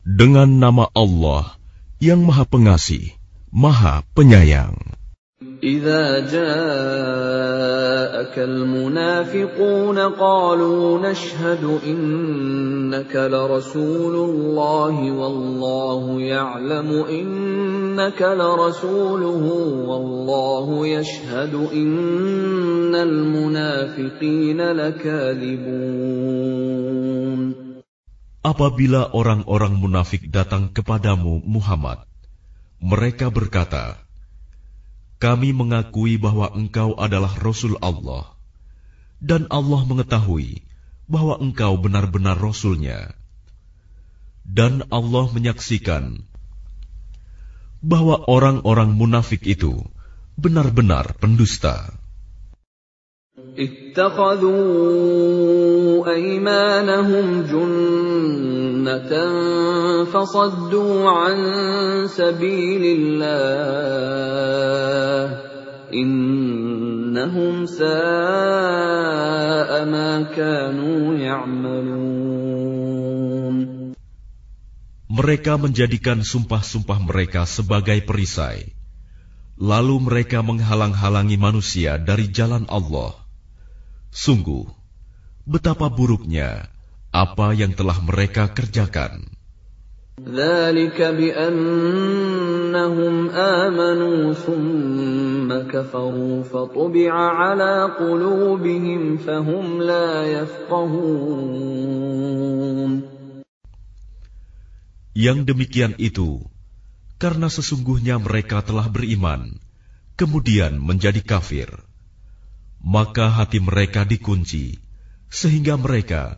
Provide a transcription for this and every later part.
Dengan nama Allah yang Maha Pengasih, Maha Penyayang. إذا جاءك المنافقون قالوا نشهد إنك لرسول الله والله يعلم إنك لرسوله والله يشهد إن المنافقين لكاذبون Apabila orang-orang munafik datang kepadamu, Muhammad, mereka berkata, kami mengakui bahwa engkau adalah Rasul Allah, dan Allah mengetahui bahwa engkau benar-benar Rasulnya. Dan Allah menyaksikan bahwa orang-orang munafik itu benar-benar pendusta. اتخذوا أيمانهم جنة فصدوا عن سبيل الله إنهم ساء ما كانوا يعملون Mereka menjadikan sumpah-sumpah mereka sebagai perisai. Lalu mereka menghalang-halangi manusia dari jalan Allah. Sungguh, betapa buruknya apa yang telah mereka kerjakan. ذلك بأنهم آمنوا ثم كفروا فطبع على قلوبهم فهم لا يفقهون Yang demikian itu, karena sesungguhnya mereka telah beriman, kemudian menjadi kafir maka hati mereka dikunci, sehingga mereka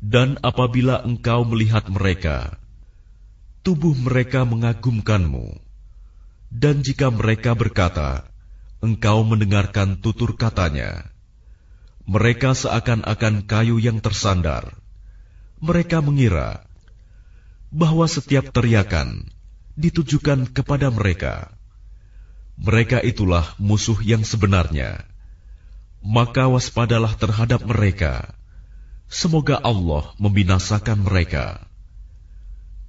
Dan apabila engkau melihat mereka, tubuh mereka mengagumkanmu. Dan jika mereka berkata, engkau mendengarkan tutur katanya, mereka seakan-akan kayu yang tersandar. Mereka mengira bahwa setiap teriakan ditujukan kepada mereka Mereka itulah musuh yang sebenarnya. Maka waspadalah terhadap mereka. Semoga Allah membinasakan mereka.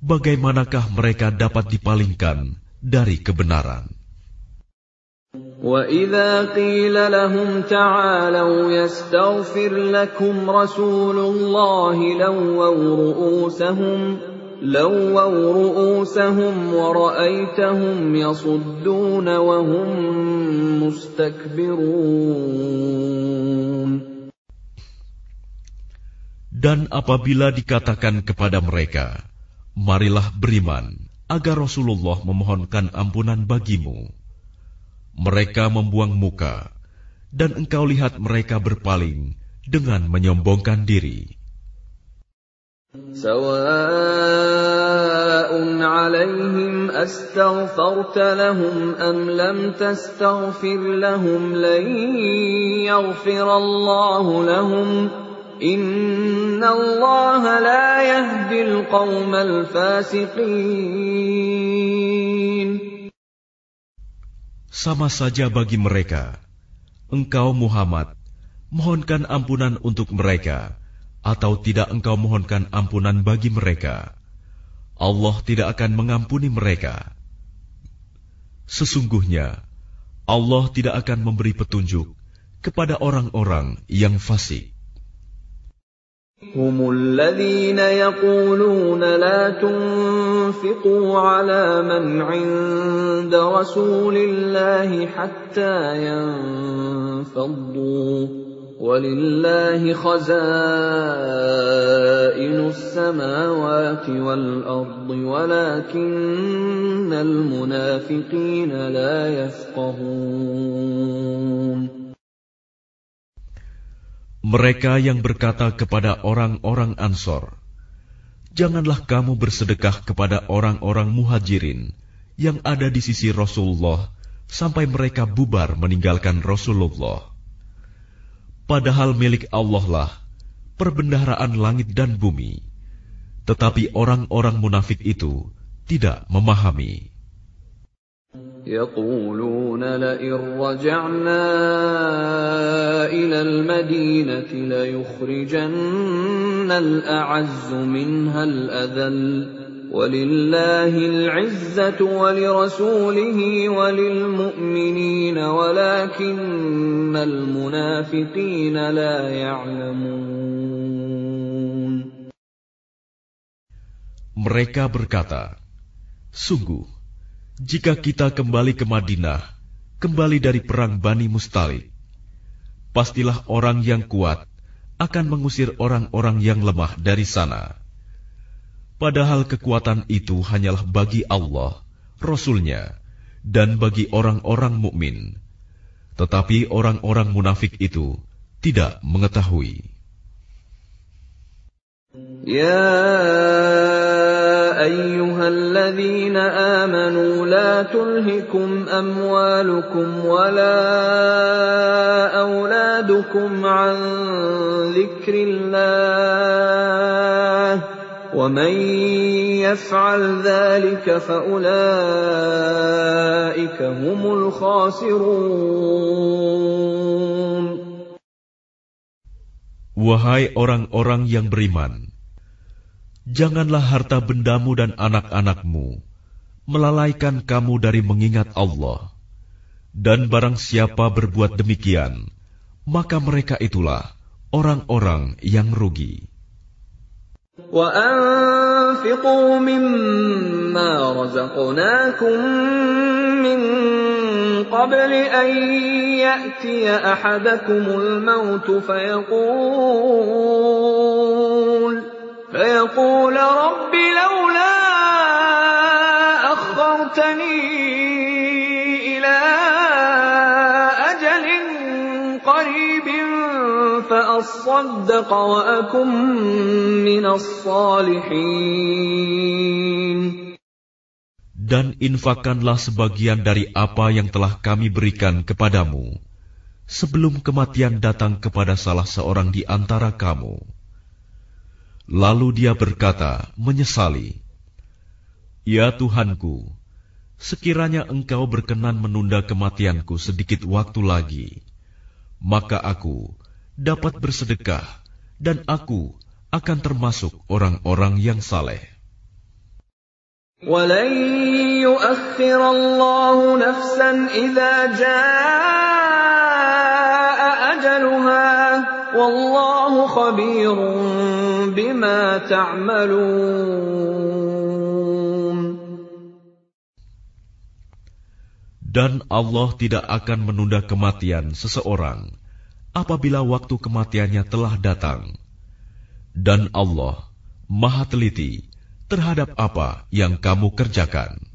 Bagaimanakah mereka dapat dipalingkan dari kebenaran? وَإِذَا قِيلَ لَهُمْ تَعَالَوْا يَسْتَغْفِرْ لَكُمْ رَسُولُ اللَّهِ لَوَّوْا رُءُوسَهُمْ لووا رؤوسهم ورأيتهم يصدون وهم مستكبرون Dan apabila dikatakan kepada mereka, Marilah beriman, agar Rasulullah memohonkan ampunan bagimu. Mereka membuang muka, dan engkau lihat mereka berpaling dengan menyombongkan diri. سواء عليهم أستغفرت لهم أم لم تستغفر لهم لن يغفر الله لهم إن الله لا يهدي القوم الفاسقين Sama saja bagi mereka, engkau Muhammad, mohonkan ampunan untuk mereka, atau tidak engkau mohonkan ampunan bagi mereka, Allah tidak akan mengampuni mereka. Sesungguhnya, Allah tidak akan memberi petunjuk kepada orang-orang yang fasik. هم الذين يقولون لا تنفقوا على من عند رسول الله حتى ينفضوا ولله خزائن السماوات والأرض ولكن المنافقين لا يفقهون Mereka yang berkata kepada orang-orang Ansor, Janganlah kamu bersedekah kepada orang-orang muhajirin yang ada di sisi Rasulullah sampai mereka bubar meninggalkan Rasulullah. Padahal milik Allah lah perbendaharaan langit dan bumi. Tetapi orang-orang munafik itu tidak memahami. يقولون لئن رجعنا إلى المدينة ليخرجن الأعز منها الأذل ولله العزة ولرسوله وللمؤمنين ولكن المنافقين لا يعلمون Mereka berkata, Sungguh, jika kita kembali ke Madinah, kembali dari perang Bani Mustalik, pastilah orang yang kuat akan mengusir orang-orang yang lemah dari sana. Padahal kekuatan itu hanyalah bagi Allah, Rasulnya, dan bagi orang-orang mukmin. Tetapi orang-orang munafik itu tidak mengetahui. Ya ayyuhalladzina amanu la tulhikum amwalukum wala عن an الله ومن يفعل ذلك فأولئك هم الخاسرون Wahai orang-orang yang beriman, janganlah harta bendamu dan anak-anakmu melalaikan kamu dari mengingat Allah. Dan barang siapa berbuat demikian, maka mereka itulah orang-orang yang rugi. وأنفقوا مما رزقناكم من قبل أن يأتي أحدكم الموت فيقول فيقول رب فأصدق وأكن من الصالحين Dan infakkanlah sebagian dari apa yang telah kami berikan kepadamu, sebelum kematian datang kepada salah seorang di antara kamu. Lalu dia berkata, menyesali, Ya Tuhanku, sekiranya engkau berkenan menunda kematianku sedikit waktu lagi, maka aku dapat bersedekah, dan aku akan termasuk orang-orang yang saleh. Dan Allah tidak akan menunda kematian seseorang apabila waktu kematiannya telah datang. Dan Allah Maha Teliti terhadap apa yang kamu kerjakan.